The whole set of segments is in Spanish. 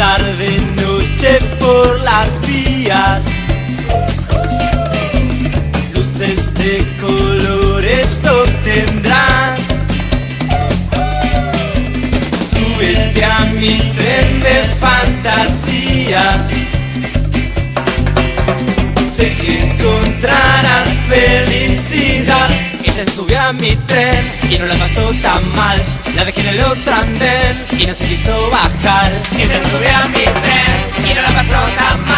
tarde, noche por las vías. Luces de colores obtendrás. Súbete a mi tren de fantasía. Sé que encontrarás felicidad. Y se subió a mi tren y no la pasó tan mal. La dejé en el otro andén y no se quiso bajar. Subió a mi tren y no la pasó tan mal.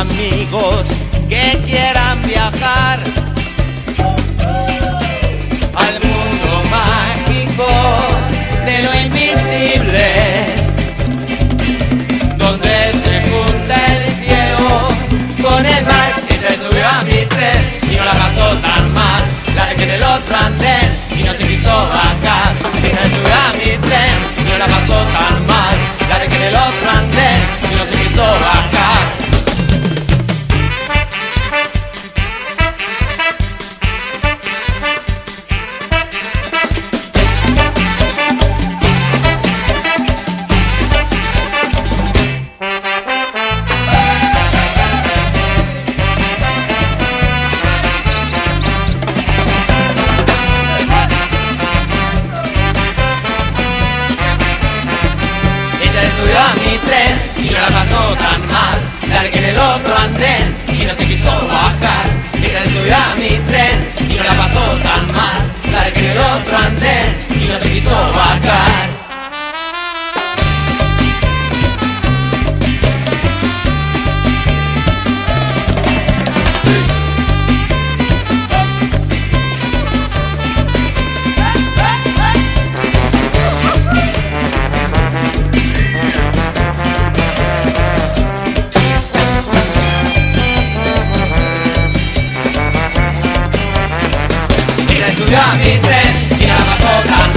Amigos que quieran viajar al mundo mágico de lo invisible, donde se junta el cielo con el mar. Y se subió a mi tren y no la pasó tan mal. La dejé en el otro andén y no se quiso bajar. Y mal. La dejé en el otro andén y no se quiso bajar. Ella se subió a mi tren y no la pasó tan